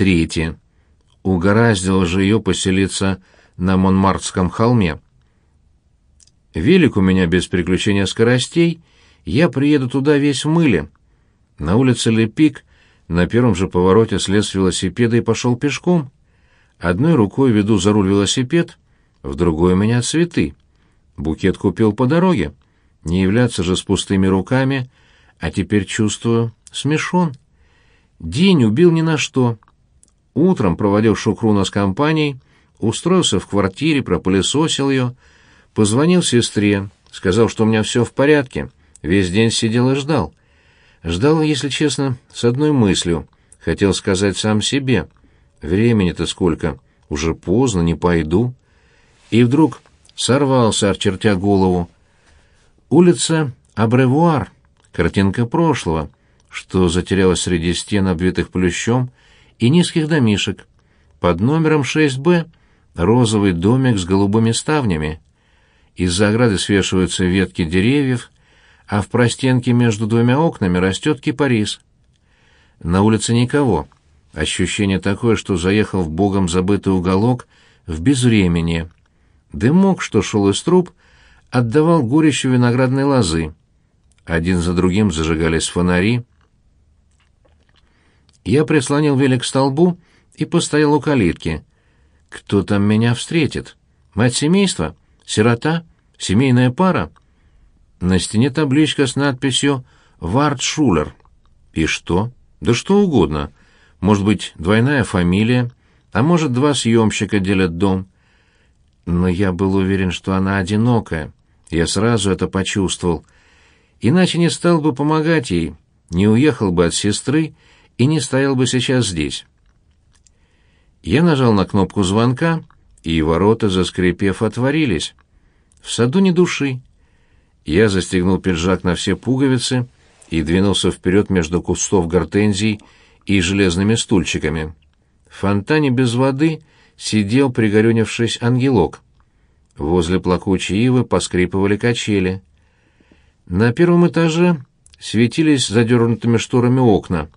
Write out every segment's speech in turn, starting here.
Третье. Угораздило же ее поселиться на Монмартском холме. Велик у меня без приключения скоростей, я приеду туда весь в мыле. На улице Лепик на первом же повороте слез с велосипеда и пошел пешком. Одной рукой веду за руль велосипед, в другой у меня цветы. Букет купил по дороге. Не являться же с пустыми руками, а теперь чувствую, смешон. День убил ни на что. Утром проводил Шукруна с компанией, устроился в квартире, пропылесосил ее, позвонил сестре, сказал, что у меня все в порядке, весь день сидел и ждал. Ждал, если честно, с одной мыслью, хотел сказать сам себе. Времени-то сколько, уже поздно, не пойду. И вдруг сорвался, очертя голову. Улица Абревуар, картинка прошлого, что затерялась среди стен, обвитых плющом, и низких домишек. Под номером 6Б розовый домик с голубыми ставнями. Из-за ограды свешиваются ветки деревьев, а в простенке между двумя окнами растет кипарис. На улице никого. Ощущение такое, что заехал в богом забытый уголок в безвременье. Дымок, что шел из труб, отдавал горечью виноградной лозы. Один за другим зажигались фонари. Я прислонил велик к столбу и постоял у калитки. Кто там меня встретит? Мать семейства? Сирота? Семейная пара? На стене табличка с надписью «Вард Шулер». И что? Да что угодно. Может быть, двойная фамилия, а может, два съемщика делят дом. Но я был уверен, что она одинокая. Я сразу это почувствовал. Иначе не стал бы помогать ей, не уехал бы от сестры и не стоял бы сейчас здесь. Я нажал на кнопку звонка, и ворота, заскрипев, отворились. В саду ни души. Я застегнул пиджак на все пуговицы и двинулся вперед между кустов гортензий и железными стульчиками. В фонтане без воды сидел, пригорюнившись, ангелок. Возле плакучей ивы поскрипывали качели. На первом этаже светились задернутыми шторами окна.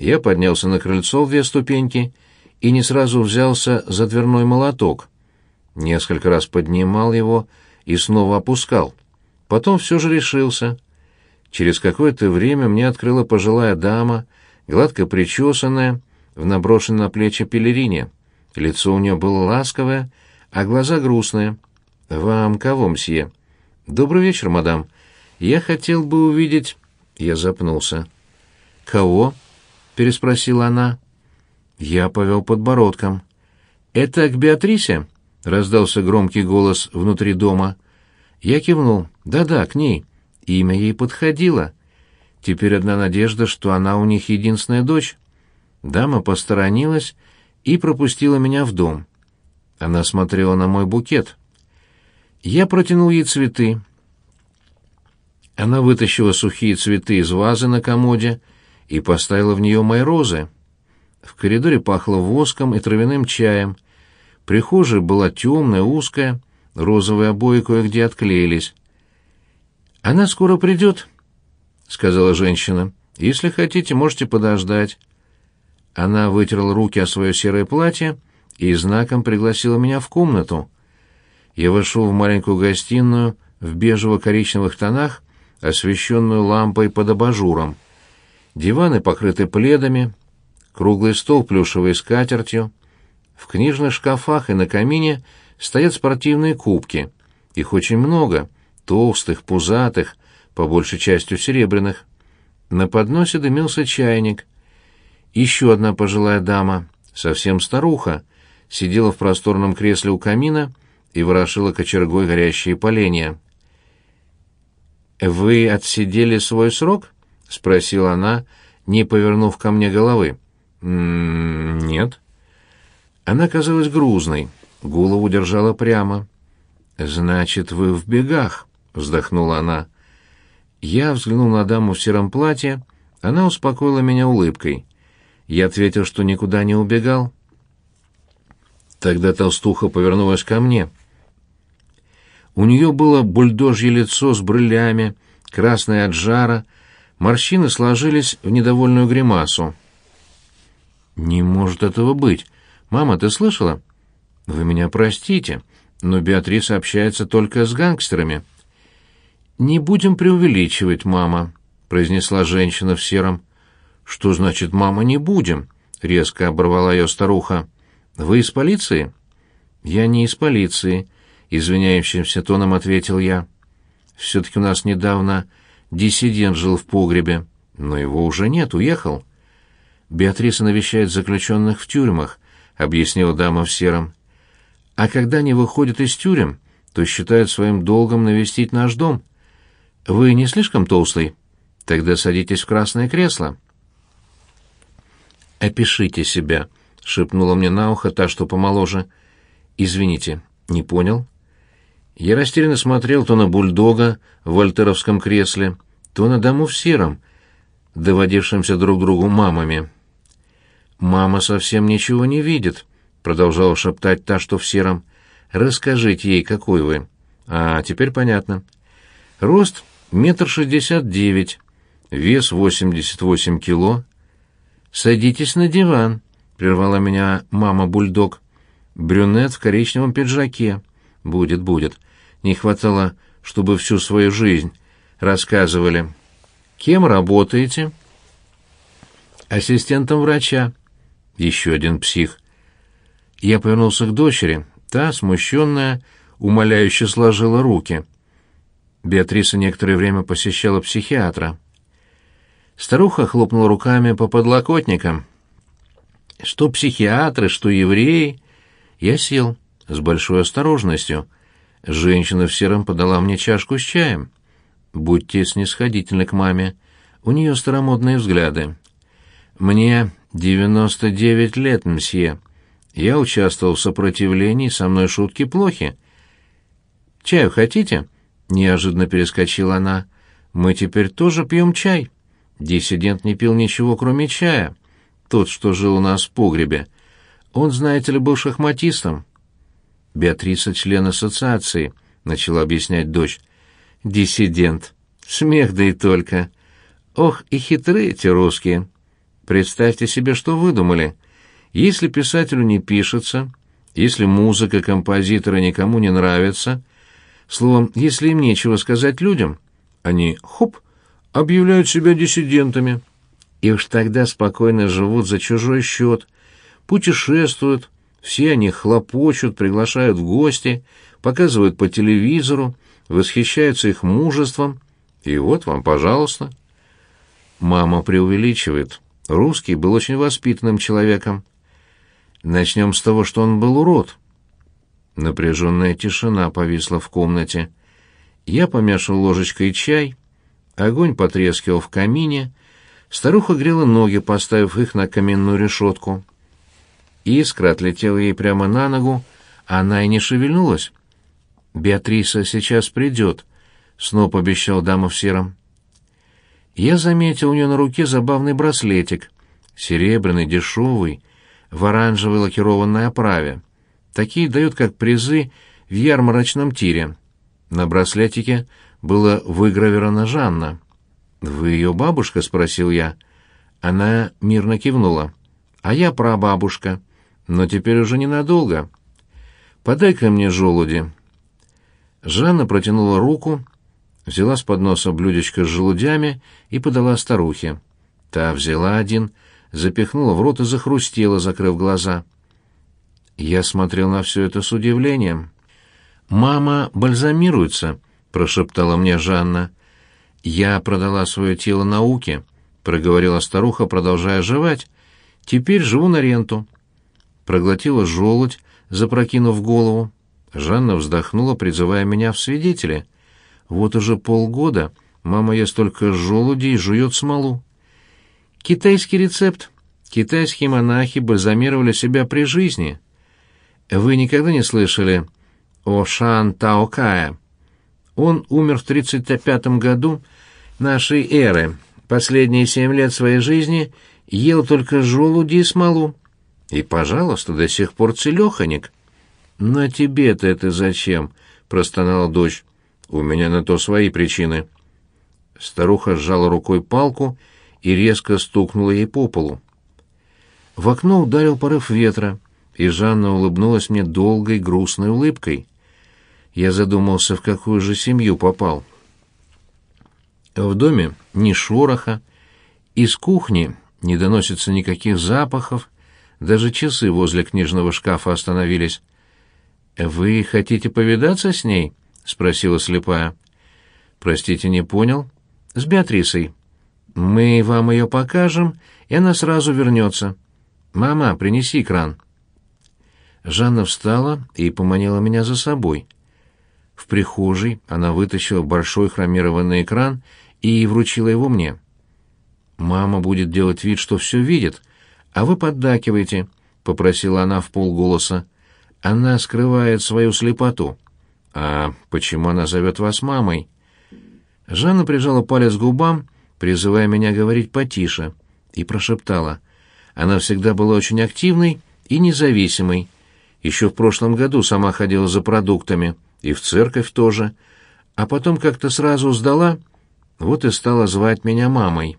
Я поднялся на крыльцо в две ступеньки и не сразу взялся за дверной молоток. Несколько раз поднимал его и снова опускал. Потом все же решился. Через какое-то время мне открыла пожилая дама, гладко причесанная, в наброшенной на плечи пелерине. Лицо у нее было ласковое, а глаза грустные. «Вам кого, мсье?» «Добрый вечер, мадам. Я хотел бы увидеть...» Я запнулся. «Кого?» — переспросила она. Я повел подбородком. «Это к Беатрисе?» — раздался громкий голос внутри дома. Я кивнул. «Да-да, к ней». Имя ей подходило. Теперь одна надежда, что она у них единственная дочь. Дама посторонилась и пропустила меня в дом. Она смотрела на мой букет. Я протянул ей цветы. Она вытащила сухие цветы из вазы на комоде и поставила в нее мои розы. В коридоре пахло воском и травяным чаем. Прихожая была темная, узкая, розовые обои кое-где отклеились. «Она скоро придет», — сказала женщина. «Если хотите, можете подождать». Она вытерла руки о свое серое платье и знаком пригласила меня в комнату. Я вошел в маленькую гостиную в бежево-коричневых тонах, освещенную лампой под абажуром. Диваны покрыты пледами, круглый стол плюшевой скатертью. В книжных шкафах и на камине стоят спортивные кубки. Их очень много, толстых, пузатых, по большей частью серебряных. На подносе дымился чайник. Еще одна пожилая дама, совсем старуха, сидела в просторном кресле у камина и ворошила кочергой горящие поленья. «Вы отсидели свой срок?» — спросила она, не повернув ко мне головы. «М -м «Нет». Она казалась грузной, голову держала прямо. «Значит, вы в бегах», — вздохнула она. Я взглянул на даму в сером платье, она успокоила меня улыбкой. Я ответил, что никуда не убегал. Тогда толстуха повернулась ко мне. У нее было бульдожье лицо с брылями, красное от жара, морщины сложились в недовольную гримасу. «Не может этого быть? Мама, ты слышала? Вы меня простите, но Беатриса общается только с гангстерами. Не будем преувеличивать, мама, произнесла женщина в сером. Что значит, мама, не будем? резко оборвала ее старуха. Вы из полиции? Я не из полиции, извиняющимся тоном ответил я. Все-таки у нас недавно диссидент жил в погребе, но его уже нет, уехал. Беатриса навещает заключенных в тюрьмах, объяснила дама в сером. А когда они выходят из тюрем, то считают своим долгом навестить наш дом. Вы не слишком толстый? Тогда садитесь в красное кресло. Опишите себя, шепнула мне на ухо та, что помоложе. Извините, не понял. Я растерянно смотрел то на бульдога в вольтеровском кресле, то на даму в сером, доводившимся друг другу мамами. «Мама совсем ничего не видит», — продолжала шептать та, что в сером. «Расскажите ей, какой вы». «А, теперь понятно. Рост метр шестьдесят девять, вес восемьдесят восемь кило». «Садитесь на диван», — прервала меня мама-бульдог. «Брюнет в коричневом пиджаке. Будет, будет. Не хватало, чтобы всю свою жизнь рассказывали. Кем работаете?» «Ассистентом врача», еще один псих. Я повернулся к дочери. Та, смущенная, умоляюще сложила руки. Беатриса некоторое время посещала психиатра. Старуха хлопнула руками по подлокотникам. Что психиатры, что евреи. Я сел с большой осторожностью. Женщина в сером подала мне чашку с чаем. Будьте снисходительны к маме. У нее старомодные взгляды. Мне «Девяносто девять лет, мсье. Я участвовал в сопротивлении, со мной шутки плохи». «Чаю хотите?» — неожиданно перескочила она. «Мы теперь тоже пьем чай». Диссидент не пил ничего, кроме чая. Тот, что жил у нас в погребе. Он, знаете ли, был шахматистом. Беатриса — член ассоциации, — начала объяснять дочь. Диссидент. Смех да и только. Ох, и хитрые эти русские. Представьте себе, что выдумали. Если писателю не пишется, если музыка композитора никому не нравится, словом, если им нечего сказать людям, они, хоп, объявляют себя диссидентами. И уж тогда спокойно живут за чужой счет, путешествуют, все они хлопочут, приглашают в гости, показывают по телевизору, восхищаются их мужеством. И вот вам, пожалуйста. Мама преувеличивает. Русский был очень воспитанным человеком. Начнем с того, что он был урод. Напряженная тишина повисла в комнате. Я помешал ложечкой чай, огонь потрескивал в камине, старуха грела ноги, поставив их на каменную решетку. Искра отлетела ей прямо на ногу, она и не шевельнулась. «Беатриса сейчас придет», — снова обещал дама в сером. Я заметил у нее на руке забавный браслетик, серебряный, дешевый, в оранжевой лакированной оправе. Такие дают как призы в ярмарочном тире. На браслетике было выгравировано Жанна. «Вы ее бабушка?» — спросил я. Она мирно кивнула. «А я прабабушка, но теперь уже ненадолго. Подай-ка мне желуди». Жанна протянула руку, взяла с подноса блюдечко с желудями и подала старухе. Та взяла один, запихнула в рот и захрустела, закрыв глаза. Я смотрел на все это с удивлением. «Мама бальзамируется», — прошептала мне Жанна. «Я продала свое тело науке», — проговорила старуха, продолжая жевать. «Теперь живу на ренту». Проглотила желудь, запрокинув голову. Жанна вздохнула, призывая меня в свидетели — вот уже полгода мама ест только желуди и жует смолу. Китайский рецепт. Китайские монахи бальзамировали себя при жизни. Вы никогда не слышали о Шан Тао Кая? Он умер в 35 году нашей эры. Последние семь лет своей жизни ел только желуди и смолу. И, пожалуйста, до сих пор целеханик. «Но тебе-то это зачем?» — простонала дочь. У меня на то свои причины. Старуха сжала рукой палку и резко стукнула ей по полу. В окно ударил порыв ветра, и Жанна улыбнулась мне долгой грустной улыбкой. Я задумался, в какую же семью попал. В доме ни шороха, из кухни не доносится никаких запахов, даже часы возле книжного шкафа остановились. «Вы хотите повидаться с ней?» — спросила слепая. «Простите, не понял?» «С Беатрисой. Мы вам ее покажем, и она сразу вернется. Мама, принеси кран». Жанна встала и поманила меня за собой. В прихожей она вытащила большой хромированный экран и вручила его мне. «Мама будет делать вид, что все видит, а вы поддакиваете», — попросила она в полголоса. «Она скрывает свою слепоту». «А почему она зовет вас мамой?» Жанна прижала палец к губам, призывая меня говорить потише, и прошептала. Она всегда была очень активной и независимой, еще в прошлом году сама ходила за продуктами, и в церковь тоже, а потом как-то сразу сдала, вот и стала звать меня мамой.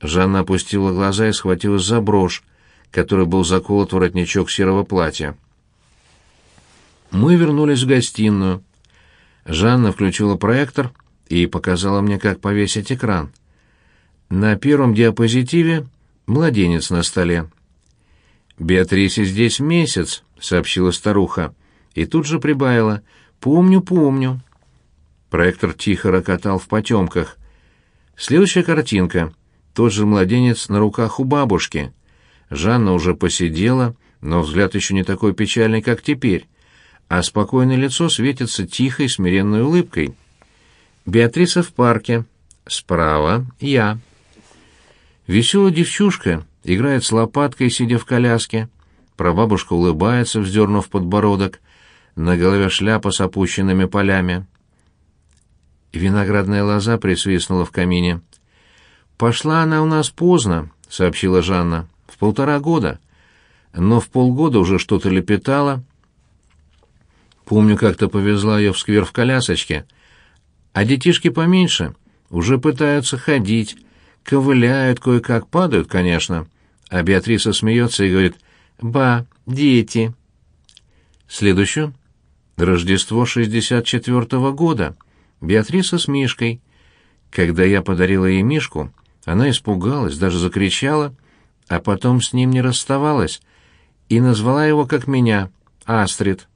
Жанна опустила глаза и схватилась за брошь, который был заколот воротничок серого платья. Мы вернулись в гостиную. Жанна включила проектор и показала мне, как повесить экран. На первом диапозитиве младенец на столе. «Беатрисе здесь месяц», — сообщила старуха, и тут же прибавила. «Помню, помню». Проектор тихо рокотал в потемках. Следующая картинка. Тот же младенец на руках у бабушки. Жанна уже посидела, но взгляд еще не такой печальный, как теперь, а спокойное лицо светится тихой, смиренной улыбкой. Беатриса в парке. Справа я. Веселая девчушка играет с лопаткой, сидя в коляске. Прабабушка улыбается, вздернув подбородок. На голове шляпа с опущенными полями. Виноградная лоза присвистнула в камине. «Пошла она у нас поздно», — сообщила Жанна. «В полтора года. Но в полгода уже что-то лепетала. Помню, как-то повезла ее в сквер в колясочке. А детишки поменьше уже пытаются ходить, ковыляют, кое-как падают, конечно. А Беатриса смеется и говорит «Ба, дети». Следующее. Рождество 64-го года. Беатриса с Мишкой. Когда я подарила ей Мишку, она испугалась, даже закричала, а потом с ним не расставалась и назвала его, как меня, Астрид.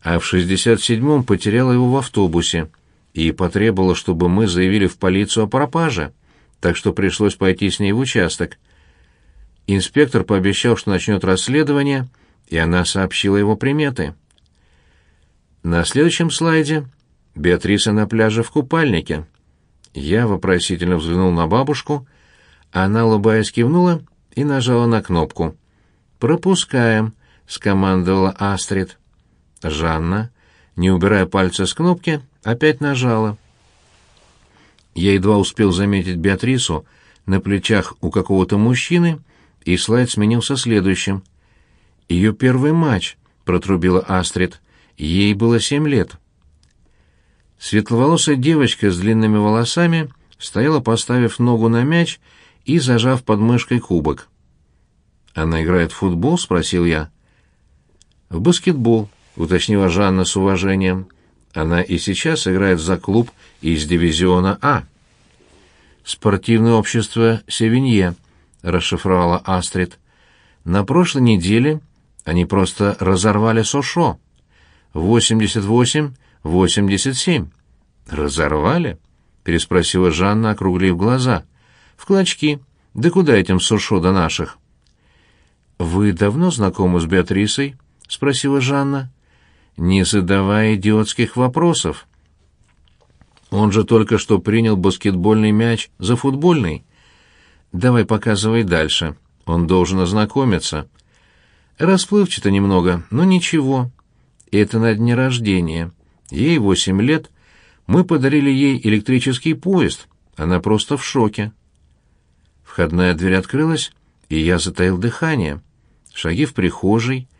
А в 67-м потеряла его в автобусе и потребовала, чтобы мы заявили в полицию о пропаже так что пришлось пойти с ней в участок. Инспектор пообещал, что начнет расследование, и она сообщила его приметы. На следующем слайде Беатриса на пляже в купальнике. Я вопросительно взглянул на бабушку, она, улыбаясь, кивнула и нажала на кнопку. «Пропускаем», — скомандовала Астрид. Жанна, не убирая пальца с кнопки, опять нажала. Я едва успел заметить Беатрису на плечах у какого-то мужчины, и слайд сменился следующим. «Ее первый матч», — протрубила Астрид. «Ей было семь лет». Светловолосая девочка с длинными волосами стояла, поставив ногу на мяч и зажав под мышкой кубок. «Она играет в футбол?» — спросил я. «В баскетбол», — уточнила Жанна с уважением. Она и сейчас играет за клуб из дивизиона А. «Спортивное общество «Севинье», — расшифровала Астрид. «На прошлой неделе они просто разорвали Сошо. 88-87». «Разорвали?» — переспросила Жанна, округлив глаза. «В клочки. Да куда этим Сошо до наших?» «Вы давно знакомы с Беатрисой?» — спросила Жанна не задавая идиотских вопросов. Он же только что принял баскетбольный мяч за футбольный. Давай показывай дальше. Он должен ознакомиться. Расплывчато немного, но ничего. Это на дне рождения. Ей восемь лет. Мы подарили ей электрический поезд. Она просто в шоке. Входная дверь открылась, и я затаил дыхание. Шаги в прихожей —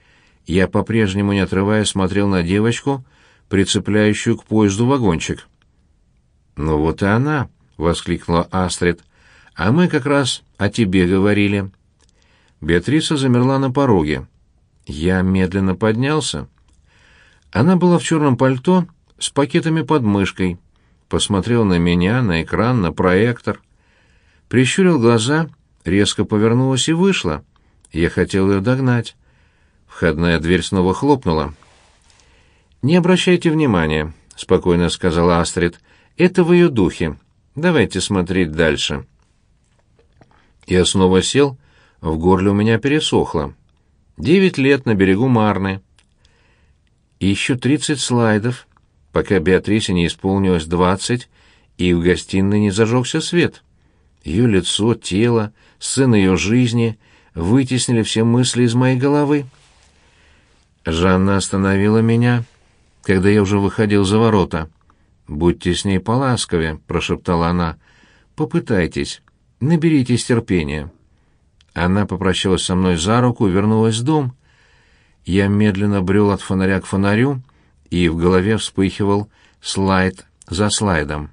я по-прежнему, не отрывая, смотрел на девочку, прицепляющую к поезду вагончик. «Ну вот и она!» — воскликнула Астрид. «А мы как раз о тебе говорили». Беатриса замерла на пороге. Я медленно поднялся. Она была в черном пальто с пакетами под мышкой. Посмотрел на меня, на экран, на проектор. Прищурил глаза, резко повернулась и вышла. Я хотел ее догнать. Входная дверь снова хлопнула. «Не обращайте внимания», — спокойно сказала Астрид. «Это в ее духе. Давайте смотреть дальше». Я снова сел, в горле у меня пересохло. Девять лет на берегу Марны. И еще тридцать слайдов, пока Беатрисе не исполнилось двадцать, и в гостиной не зажегся свет. Ее лицо, тело, сцены ее жизни вытеснили все мысли из моей головы. Жанна остановила меня, когда я уже выходил за ворота. «Будьте с ней поласковее», — прошептала она. «Попытайтесь, наберитесь терпения». Она попрощалась со мной за руку и вернулась в дом. Я медленно брел от фонаря к фонарю, и в голове вспыхивал слайд за слайдом.